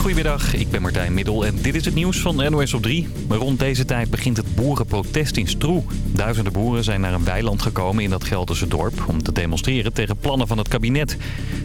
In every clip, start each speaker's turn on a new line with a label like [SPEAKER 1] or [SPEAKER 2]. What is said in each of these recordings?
[SPEAKER 1] Goedemiddag, ik ben Martijn Middel en dit is het nieuws van NOS op 3. Rond deze tijd begint het boerenprotest in Stroe. Duizenden boeren zijn naar een weiland gekomen in dat Gelderse dorp... om te demonstreren tegen plannen van het kabinet.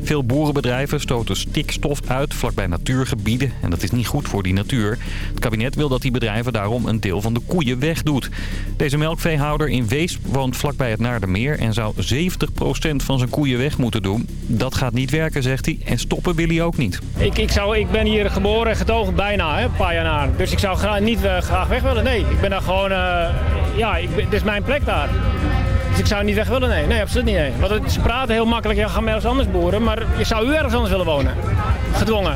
[SPEAKER 1] Veel boerenbedrijven stoten stikstof uit vlakbij natuurgebieden... en dat is niet goed voor die natuur. Het kabinet wil dat die bedrijven daarom een deel van de koeien wegdoet. Deze melkveehouder in Wees woont vlakbij het Naardermeer... en zou 70% van zijn koeien weg moeten doen. Dat gaat niet werken, zegt hij, en stoppen wil hij ook niet.
[SPEAKER 2] Ik, ik, zou, ik ben hier geboren en getogen bijna, hè, een paar jaar na. Dus ik zou graag, niet uh, graag weg willen. Nee, ik ben daar gewoon... Uh, ja, ik, dit is mijn plek daar. Dus ik zou niet weg willen, nee. Nee, absoluut niet, nee. Want het, ze praten heel makkelijk, ja, ga maar ergens anders boeren. Maar je zou u ergens anders willen wonen. Gedwongen.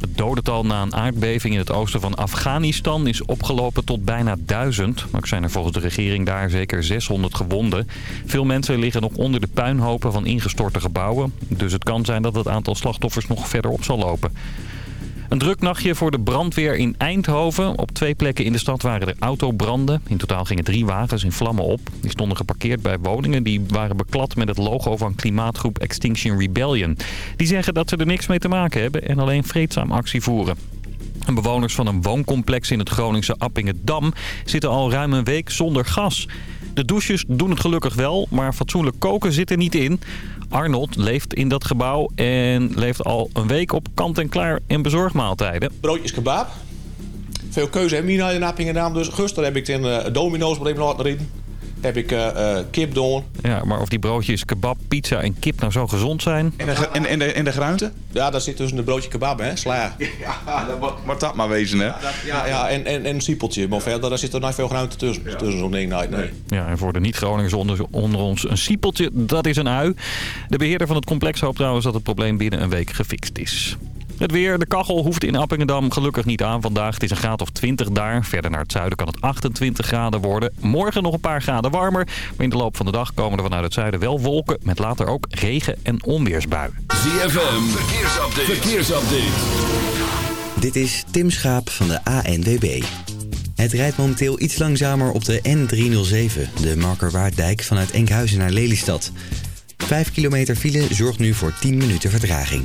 [SPEAKER 1] Het dodental na een aardbeving in het oosten van Afghanistan is opgelopen tot bijna duizend. Ook zijn er volgens de regering daar zeker 600 gewonden. Veel mensen liggen nog onder de puinhopen van ingestorte gebouwen. Dus het kan zijn dat het aantal slachtoffers nog verder op zal lopen. Een druk nachtje voor de brandweer in Eindhoven. Op twee plekken in de stad waren er autobranden. In totaal gingen drie wagens in vlammen op. Die stonden geparkeerd bij woningen die waren beklad met het logo van klimaatgroep Extinction Rebellion. Die zeggen dat ze er niks mee te maken hebben en alleen vreedzaam actie voeren. Bewoners van een wooncomplex in het Groningse Appingedam zitten al ruim een week zonder gas. De douches doen het gelukkig wel, maar fatsoenlijk koken zit er niet in. Arnold leeft in dat gebouw en leeft al een week op kant-en-klaar en bezorgmaaltijden.
[SPEAKER 3] Broodjes kebab. Veel keuze hebben we hier in Appingedam. Dus gisteren heb ik een uh, domino's even laten rijden heb ik uh, kip doen.
[SPEAKER 1] Ja, maar of die broodjes kebab, pizza en kip nou zo gezond zijn?
[SPEAKER 4] En de, en, en de, en de gruinte?
[SPEAKER 3] Ja, daar zit tussen de broodje kebab, hè, sla.
[SPEAKER 4] Ja, dat dat maar wezen, hè? Ja,
[SPEAKER 3] dat, ja, ja, en, en, en een siepeltje. Maar verder, daar zit er niet veel gruinte tussen, ja. tussen zo'n ding. Nee, nee.
[SPEAKER 1] Ja, en voor de niet-Groningers onder, onder ons, een siepeltje, dat is een ui. De beheerder van het complex hoopt trouwens dat het probleem binnen een week gefixt is. Het weer, de kachel hoeft in Appingedam gelukkig niet aan vandaag. Het is een graad of 20 daar. Verder naar het zuiden kan het 28 graden worden. Morgen nog een paar graden warmer. Maar in de loop van de dag komen er vanuit het zuiden wel wolken... met later ook regen- en onweersbuien.
[SPEAKER 5] ZFM, verkeersupdate. verkeersupdate.
[SPEAKER 6] Dit is Tim Schaap van de ANWB. Het rijdt momenteel iets langzamer op de N307, de Markerwaarddijk vanuit Enkhuizen naar Lelystad. 5 kilometer file zorgt nu voor 10 minuten vertraging.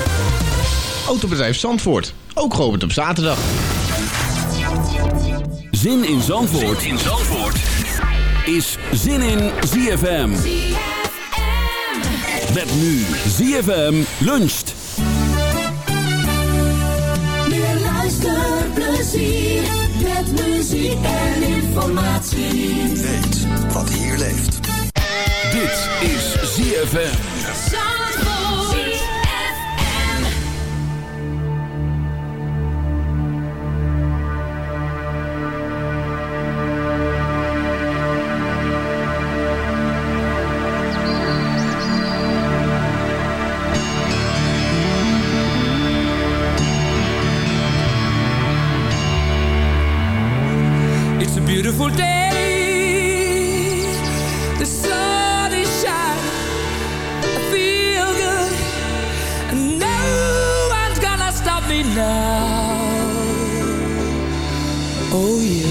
[SPEAKER 7] Autobedrijf Zandvoort. Ook geopend op zaterdag.
[SPEAKER 5] Zin in Zandvoort, zin in Zandvoort. is Zin in ZFM. ZFM. Met nu ZFM luncht.
[SPEAKER 8] Meer luisterplezier met muziek en informatie.
[SPEAKER 9] Weet wat hier leeft.
[SPEAKER 5] Dit is ZFM.
[SPEAKER 10] Beautiful day. The sun is shining. I feel good. And no one's gonna stop me now. Oh, yeah.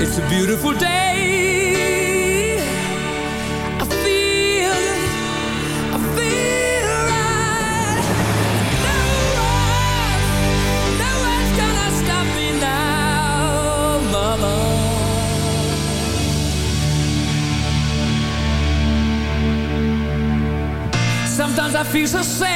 [SPEAKER 10] It's a beautiful day. fiz a assim.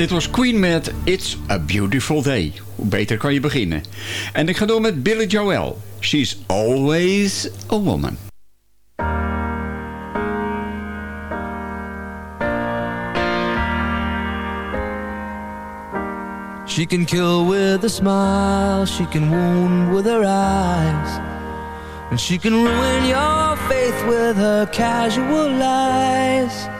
[SPEAKER 11] Dit was Queen met It's a Beautiful Day. Hoe beter kan je beginnen. En ik ga door met Billy Joel. She's always a woman.
[SPEAKER 12] She can kill with a smile, she can wound with her eyes. And she can ruin your faith with her casual lies.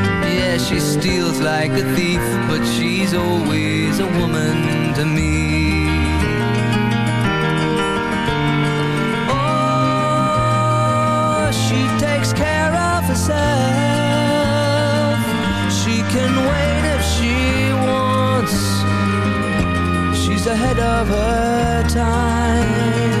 [SPEAKER 12] Yeah, she steals like a thief, but she's always a woman to me. Oh, she takes care of herself. She can wait if she wants. She's ahead of her time.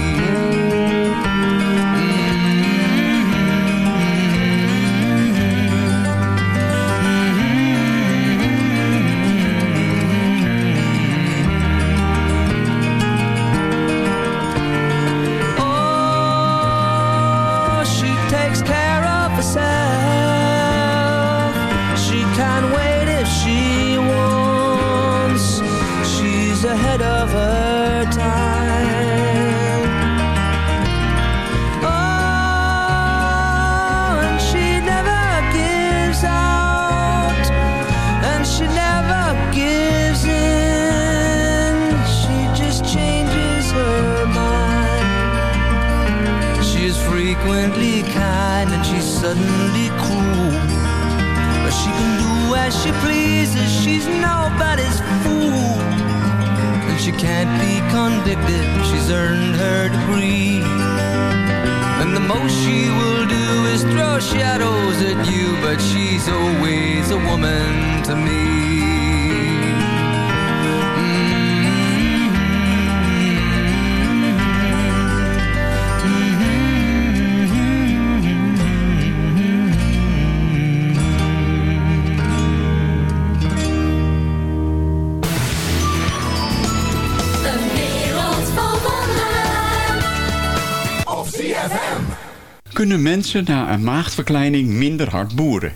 [SPEAKER 11] Mensen na een maagdverkleining minder hard boeren?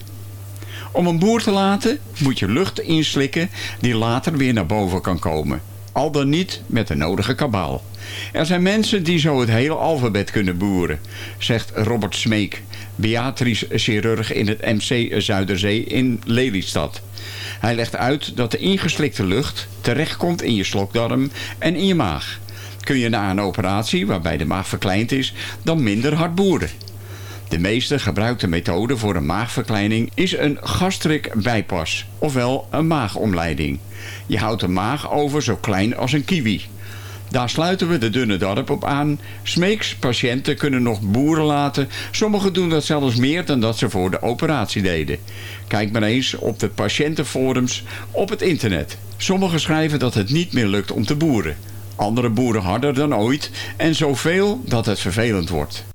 [SPEAKER 11] Om een boer te laten moet je lucht inslikken die later weer naar boven kan komen. Al dan niet met de nodige kabaal. Er zijn mensen die zo het hele alfabet kunnen boeren, zegt Robert Smeek, Beatrice chirurg in het MC Zuiderzee in Lelystad. Hij legt uit dat de ingeslikte lucht terechtkomt in je slokdarm en in je maag. Kun je na een operatie, waarbij de maag verkleind is, dan minder hard boeren. De meeste gebruikte methode voor een maagverkleining is een gastric bypass, ofwel een maagomleiding. Je houdt de maag over zo klein als een kiwi. Daar sluiten we de dunne darm op aan. Smeeks patiënten kunnen nog boeren laten. Sommigen doen dat zelfs meer dan dat ze voor de operatie deden. Kijk maar eens op de patiëntenforums op het internet. Sommigen schrijven dat het niet meer lukt om te boeren. Andere boeren harder dan ooit en zoveel dat het vervelend wordt.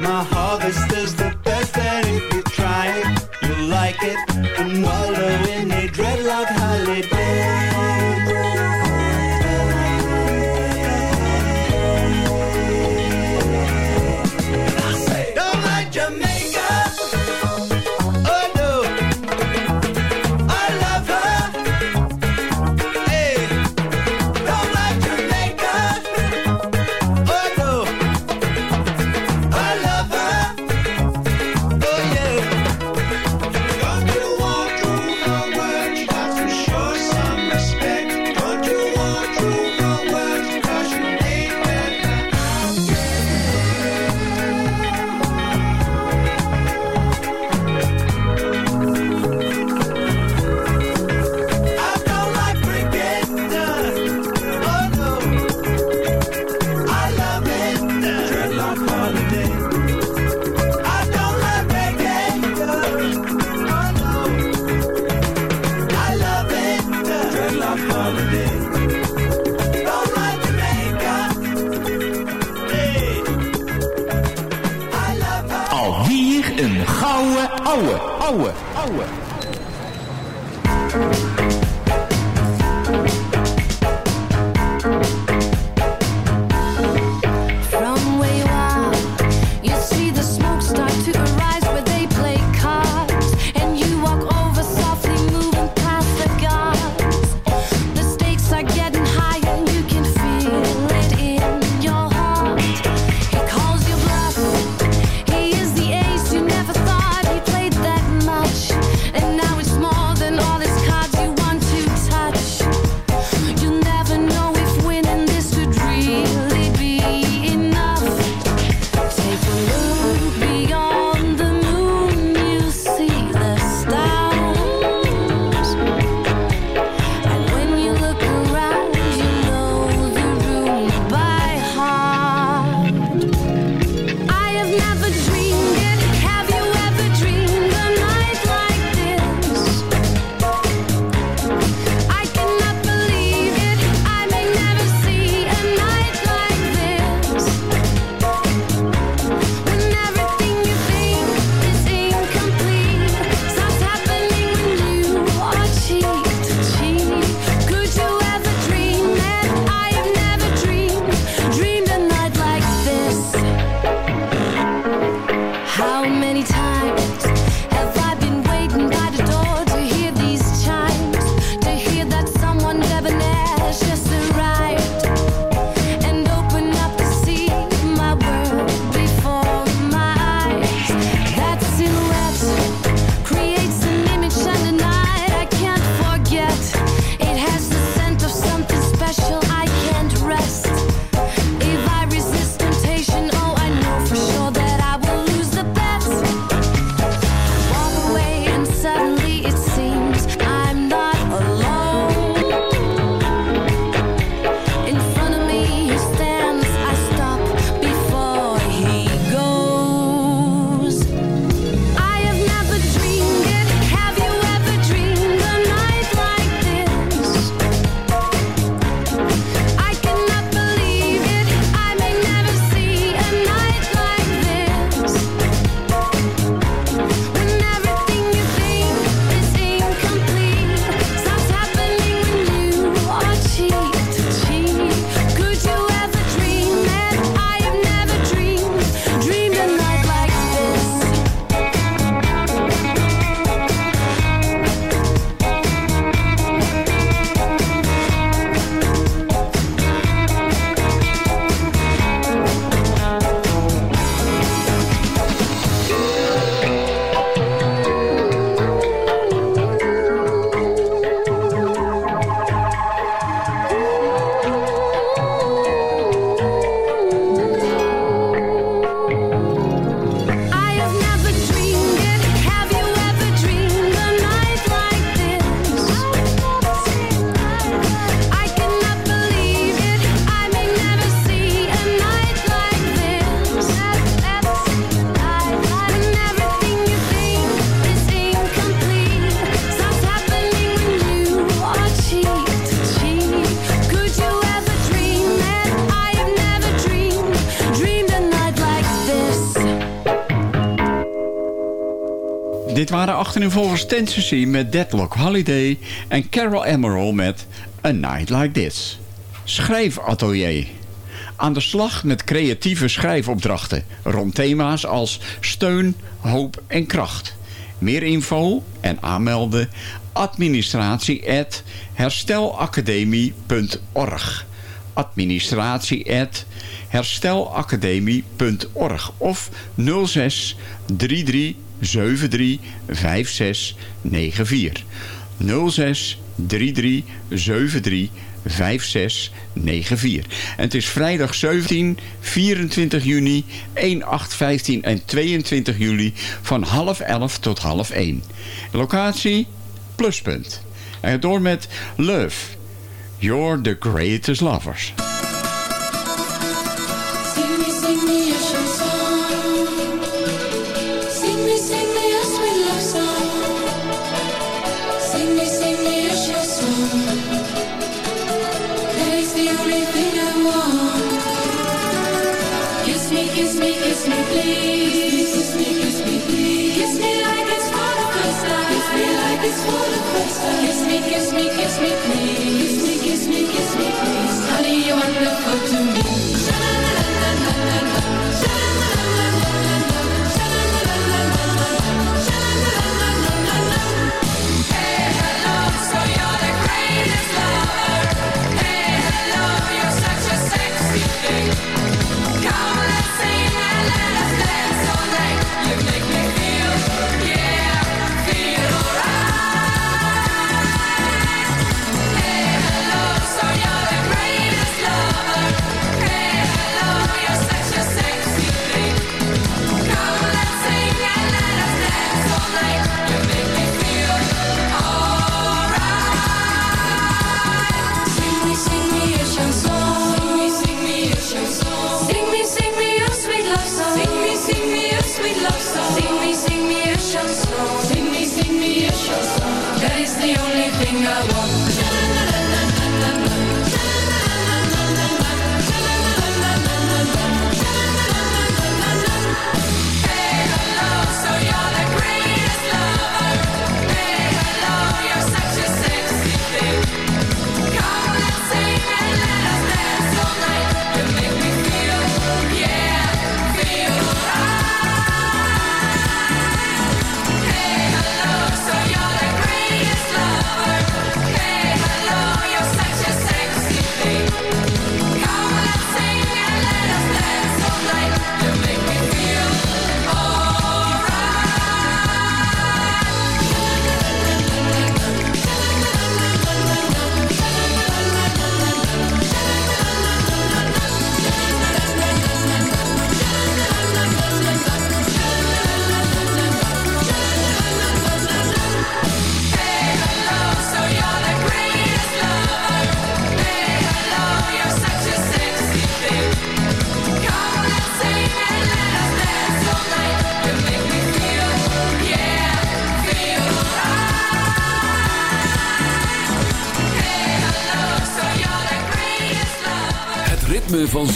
[SPEAKER 13] My
[SPEAKER 8] heart.
[SPEAKER 11] Dit waren achtereenvolgens Tennessee met Deadlock Holiday en Carol Emerald met A Night Like This. Schrijfatelier. Aan de slag met creatieve schrijfopdrachten rond thema's als steun, hoop en kracht. Meer info en aanmelden administratie at herstelacademie.org administratie at herstelacademie.org of 06 33 73 56 94 06 33 73 5694. En het is vrijdag 17, 24 juni, 1, 8, 15 en 22 juli van half 11 tot half 1. Locatie Pluspunt. En door met Love. You're the greatest lovers.
[SPEAKER 14] just meet me. Thing I want.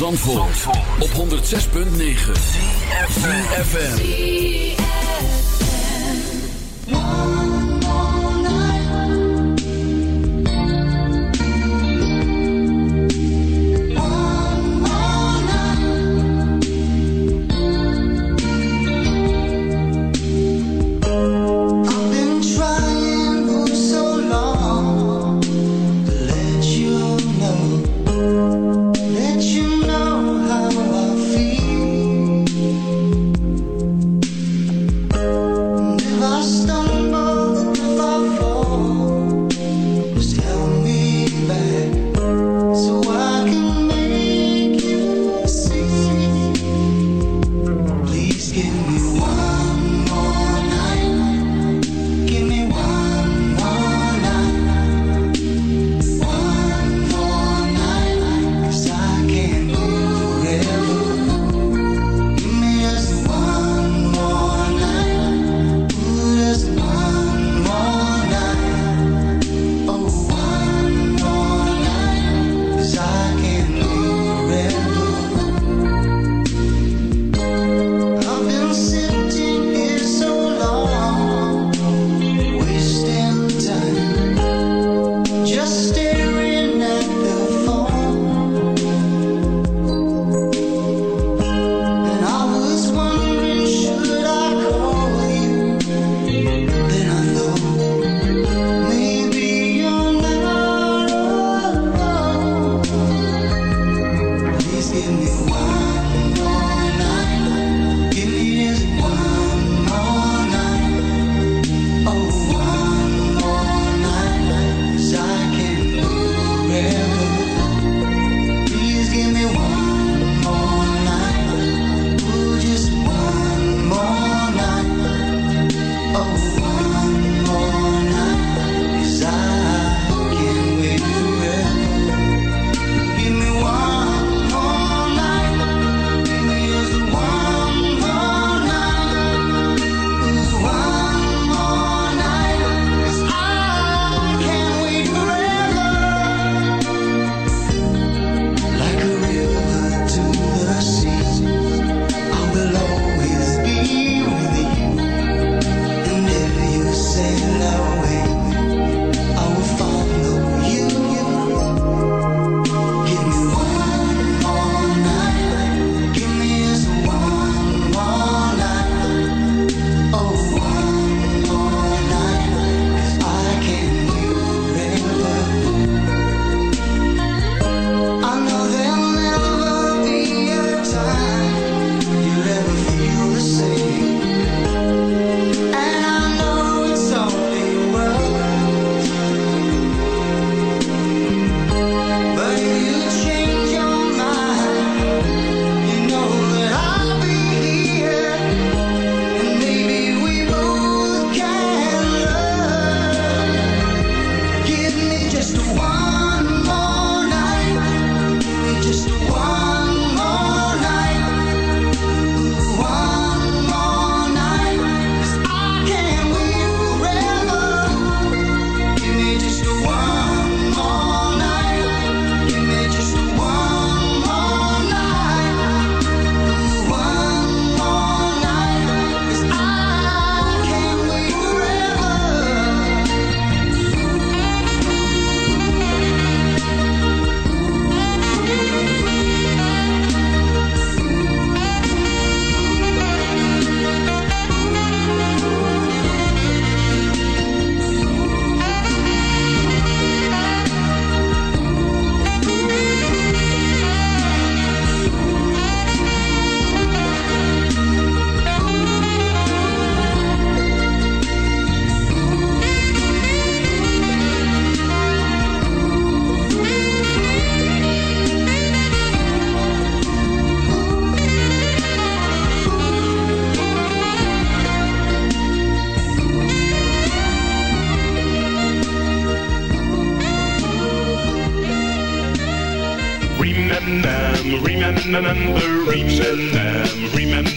[SPEAKER 15] Op 106.9 FM.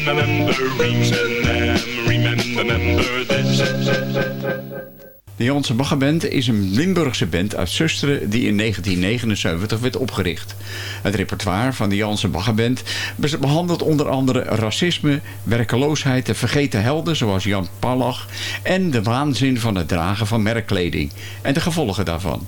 [SPEAKER 13] remembering and
[SPEAKER 11] name. Janse Baggerband is een Limburgse band uit Susteren die in 1979 werd opgericht. Het repertoire van de Janse Baggerband be- behandelt onder andere racisme, werkeloosheid, de vergeten helden zoals Jan Pallach en de waanzin van het dragen van merkkleding en de gevolgen daarvan.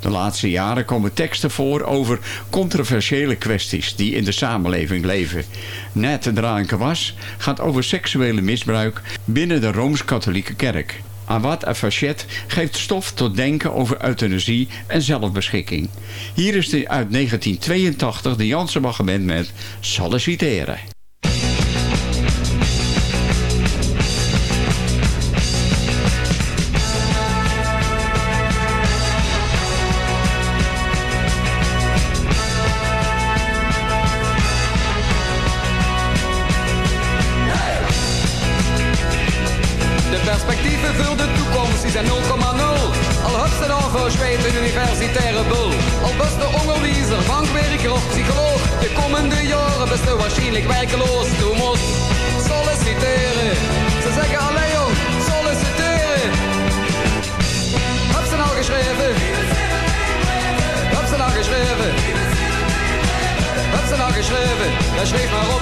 [SPEAKER 11] De laatste jaren komen teksten voor over controversiële kwesties die in de samenleving leven. Net Draanke was gaat over seksuele misbruik binnen de Rooms-Katholieke Kerk. Awad Afachet geeft stof tot denken over euthanasie en zelfbeschikking. Hier is de uit 1982 de Jansenbach Band met Solliciteren.
[SPEAKER 16] Werkeloos. Du moest solliciteren. Ze zeggen alleen jong, solliciteren. Heb ze nou geschreven? Heb ze nou geschreven? Heb ze nou geschreven? Ja, schreef maar op.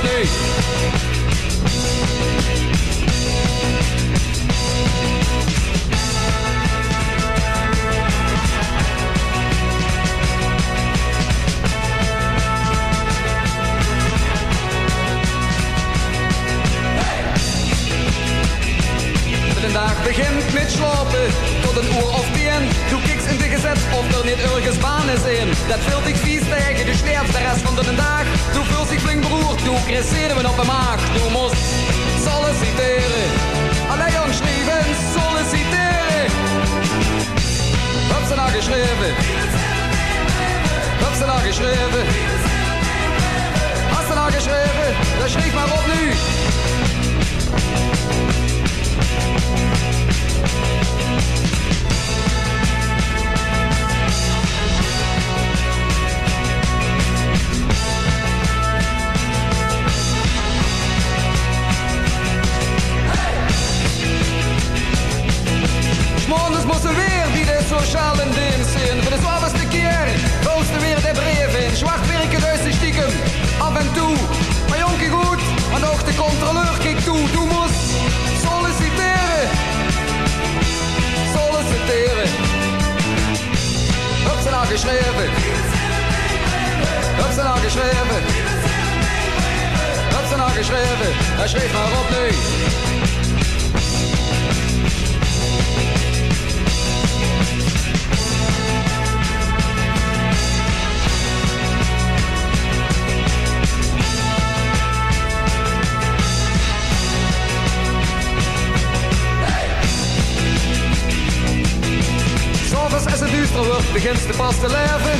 [SPEAKER 16] wordt, begint ze pas te leven.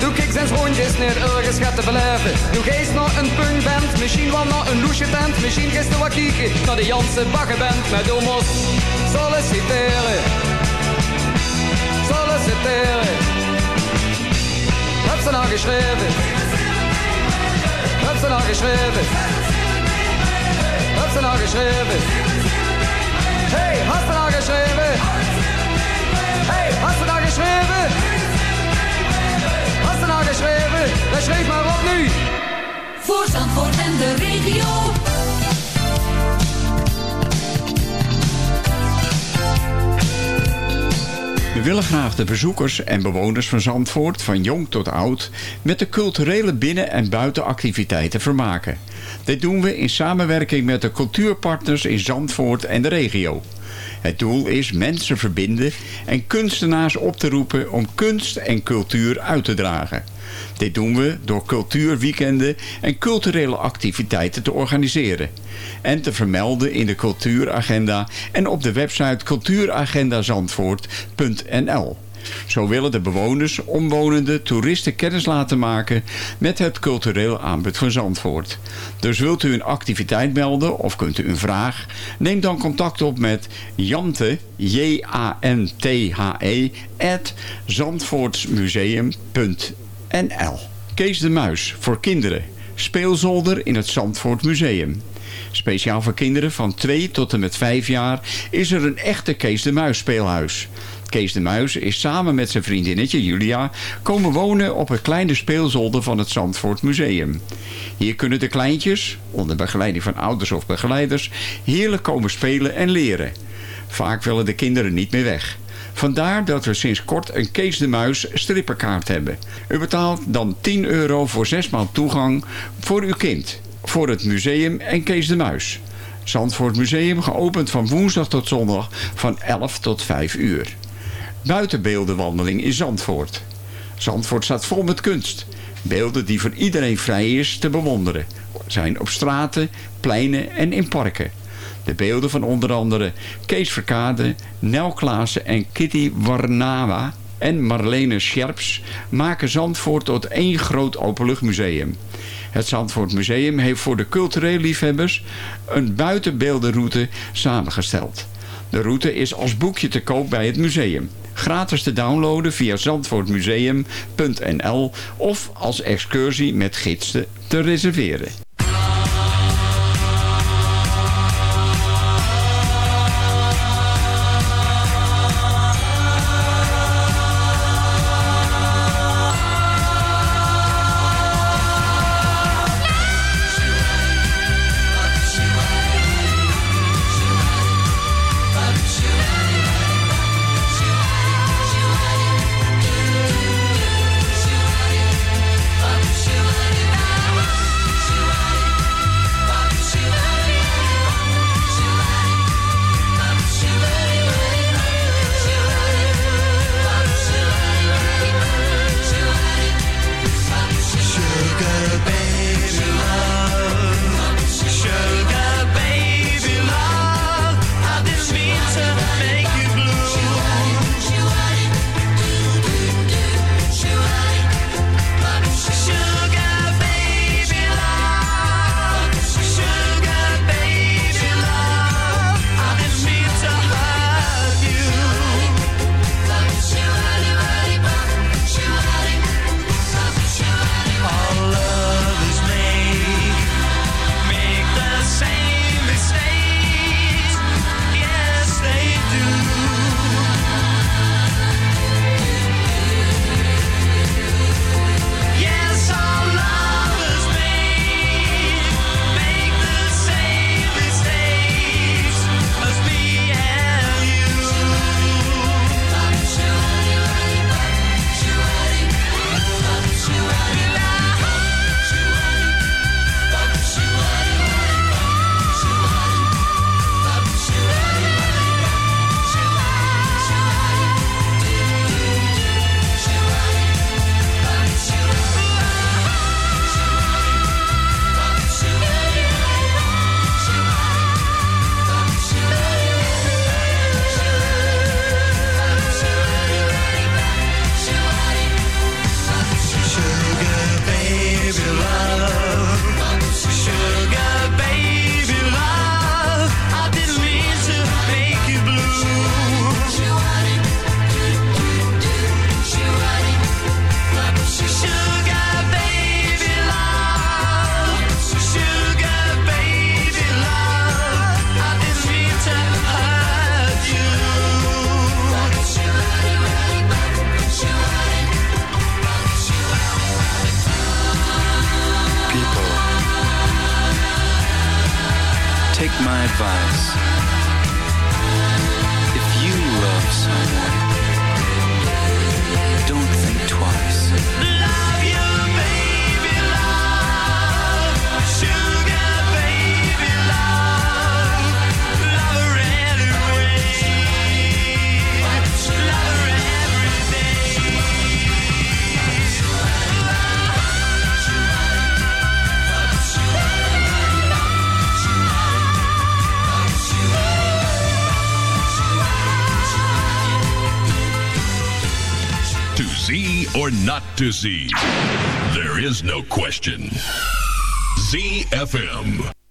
[SPEAKER 16] Doe ik zijn rondjes niet ergens gaat te beleven. Doe geest naar een punkband, misschien wel naar een loesje tent. Misschien gisteren wat kieken naar de Janse Baggerband. Met de mos solliciteren. Solliciteren. Heb ze nou geschreven? Heb ze nou geschreven? Heb ze nou geschreven? Hey, hast nou geschreven? Geschreven? Hast du nou geschreven? Dan schreef maar op nu.
[SPEAKER 17] Voor Zandvoort en de regio.
[SPEAKER 11] We willen graag de bezoekers en bewoners van Zandvoort, van jong tot oud, met de culturele binnen- en buitenactiviteiten vermaken. Dit doen we in samenwerking met de cultuurpartners in Zandvoort en de regio. Het doel is mensen verbinden en kunstenaars op te roepen om kunst en cultuur uit te dragen. Dit doen we door cultuurweekenden en culturele activiteiten te organiseren. En te vermelden in de cultuuragenda en op de website cultuuragendazandvoort.nl. Zo willen de bewoners, omwonenden, toeristen kennis laten maken met het cultureel aanbod van Zandvoort. Dus wilt u een activiteit melden of kunt u een vraag? Neem dan contact op met Jante, J-A-N-T-H-E, at zandvoortsmuseum.nl. Kees de Muis voor kinderen. Speelzolder in het Zandvoort Museum. Speciaal voor kinderen van 2 tot en met 5 jaar is er een echte Kees de Muis speelhuis. Kees de Muis is samen met zijn vriendinnetje Julia komen wonen op een kleine speelzolder van het Zandvoort Museum. Hier kunnen de kleintjes, onder begeleiding van ouders of begeleiders, heerlijk komen spelen en leren. Vaak willen de kinderen niet meer weg. Vandaar dat we sinds kort een Kees de Muis strippenkaart hebben. U betaalt dan 10 euro voor 6 maand toegang voor uw kind. Voor het museum en Kees de Muis. Zandvoort Museum geopend van woensdag tot zondag van 11 tot 5 uur. Buitenbeeldenwandeling in Zandvoort. Zandvoort staat vol met kunst. Beelden die voor iedereen vrij is te bewonderen. Zijn op straten, pleinen en in parken. De beelden van onder andere Kees Verkade, Nel Klaassen en Kitty Warnawa en Marlene Scherps maken Zandvoort tot één groot openluchtmuseum. Het Zandvoort Museum heeft voor de cultureel liefhebbers een buitenbeeldenroute samengesteld. De route is als boekje te koop bij het museum. Gratis te downloaden via zandvoortmuseum.nl of als excursie met gidsen te reserveren.
[SPEAKER 18] Take my advice. If you love someone, don't think twice.
[SPEAKER 19] See or not to see, there is no question. ZFM.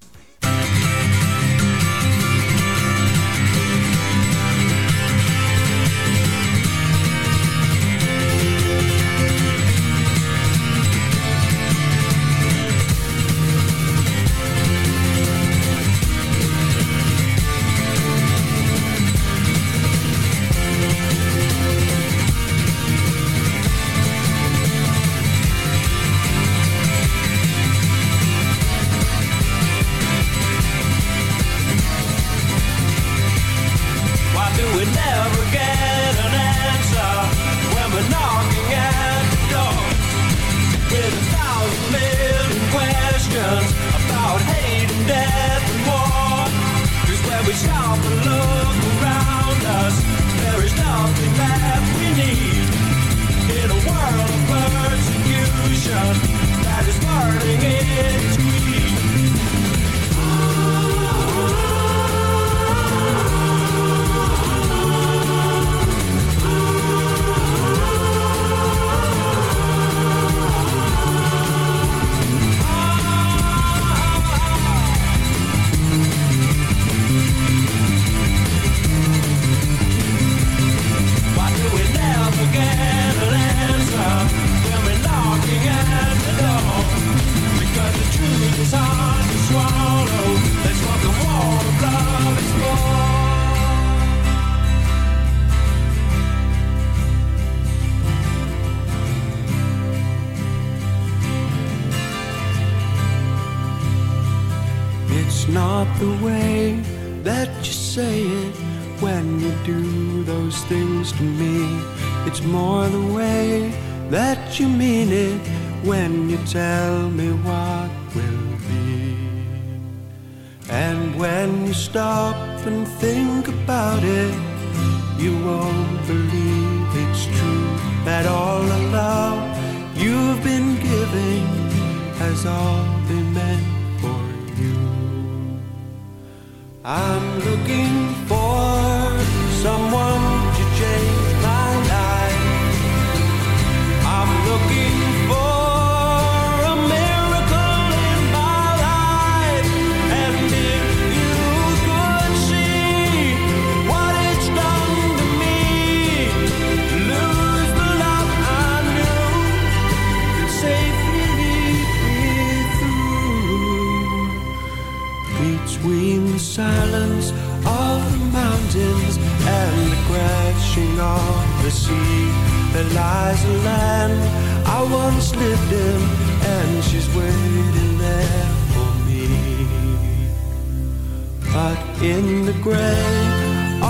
[SPEAKER 18] But in the gray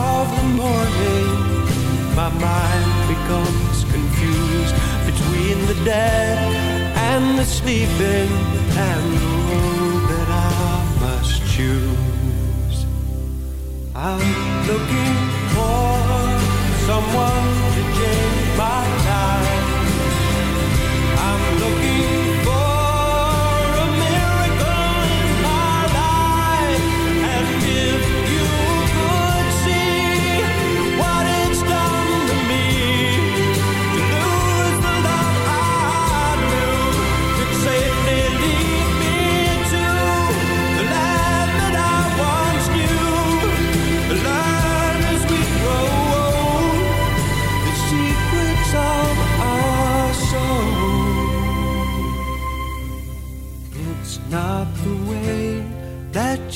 [SPEAKER 18] of the morning, my mind becomes confused between the dead and the sleeping and the road that I must choose. I'm looking for someone to change my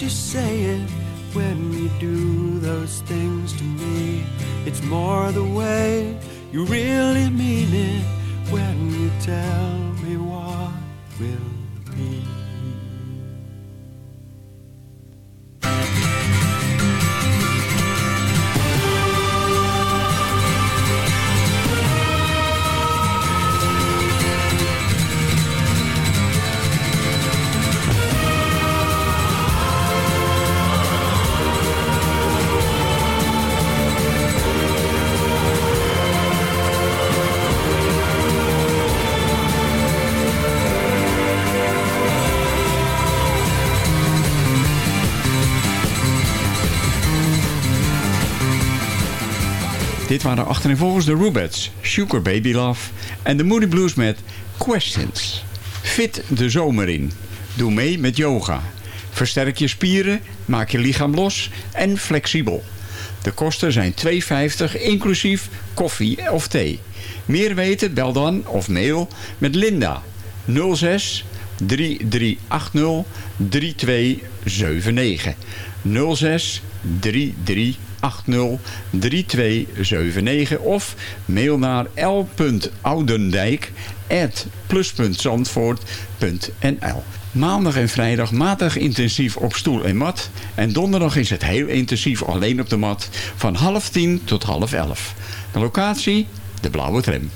[SPEAKER 18] you say it when you do those things to me. It's more the way you really mean it when you tell
[SPEAKER 11] Waren achtereenvolgens de Rubettes, Sugar Baby Love en de Moody Blues met Questions. Fit de zomer in. Doe mee met yoga. Versterk je spieren, maak je lichaam los en flexibel. De kosten zijn 2,50 inclusief koffie of thee. Meer weten bel dan of mail met Linda 06 3380 3279 06 3380 3279 of mail naar l.oudendijk Maandag en vrijdag matig intensief op stoel en mat. En donderdag is het heel intensief alleen op de mat van half tien tot half elf. De locatie, de blauwe tram.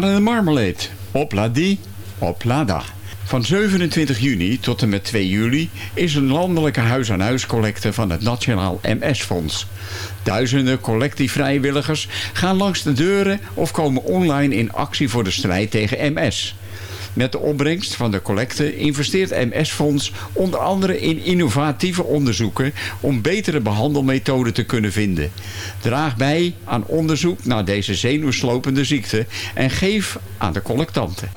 [SPEAKER 11] Marmelade en Marmalade, la Oplada. Van 27 juni tot en met 2 juli is een landelijke huis-aan-huis collecte van het Nationaal MS-fonds. Duizenden collectievrijwilligers gaan langs de deuren of komen online in actie voor de strijd tegen MS. Met de opbrengst van de collecte investeert MS-Fonds onder andere in innovatieve onderzoeken om betere behandelmethoden te kunnen vinden. Draag bij aan onderzoek naar deze zenuwslopende ziekte en geef aan de collectanten.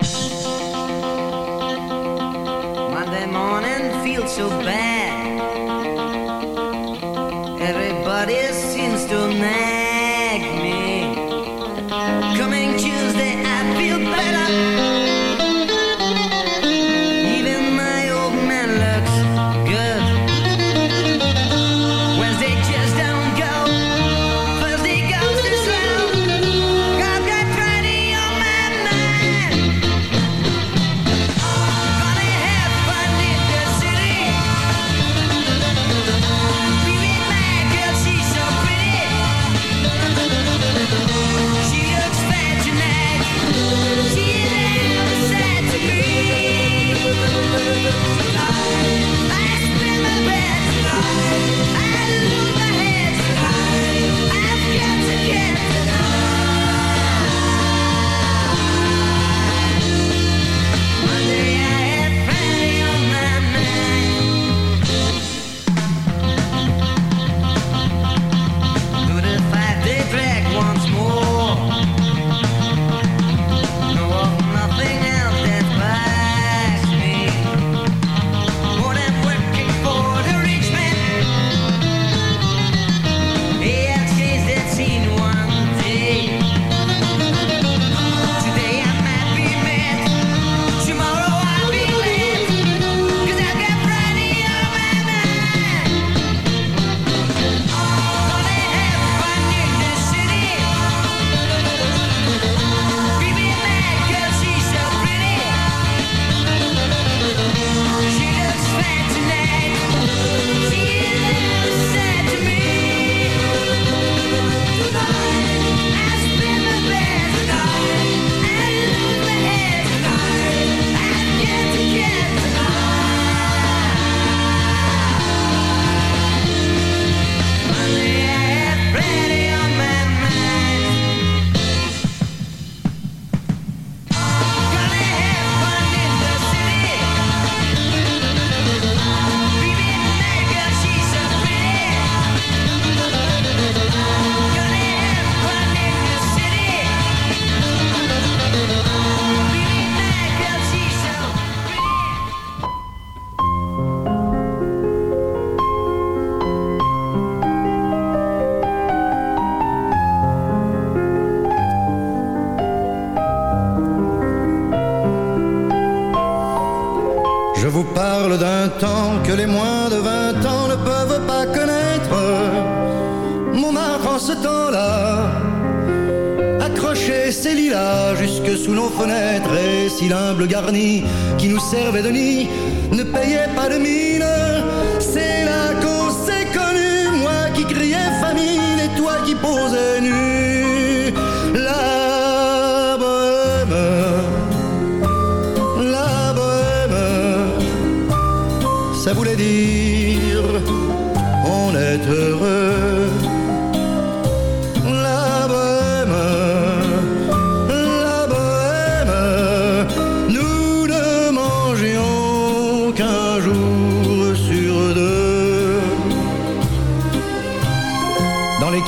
[SPEAKER 20] Garni qui nous servait de nid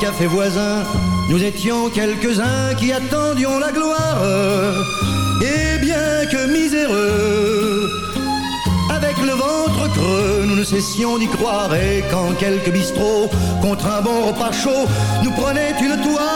[SPEAKER 20] cafés voisins, nous étions quelques-uns qui attendions la gloire. Et bien que miséreux, avec le ventre creux, nous ne cessions d'y croire. Et quand quelques bistrots, contre un bon repas chaud, nous prenaient une toile,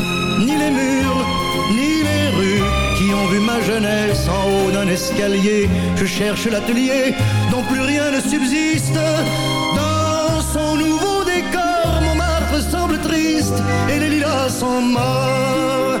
[SPEAKER 20] vu ma jeunesse en haut d'un escalier. Je cherche l'atelier dont plus rien ne subsiste. Dans son nouveau décor, Montmartre semble triste et les lilas sont morts.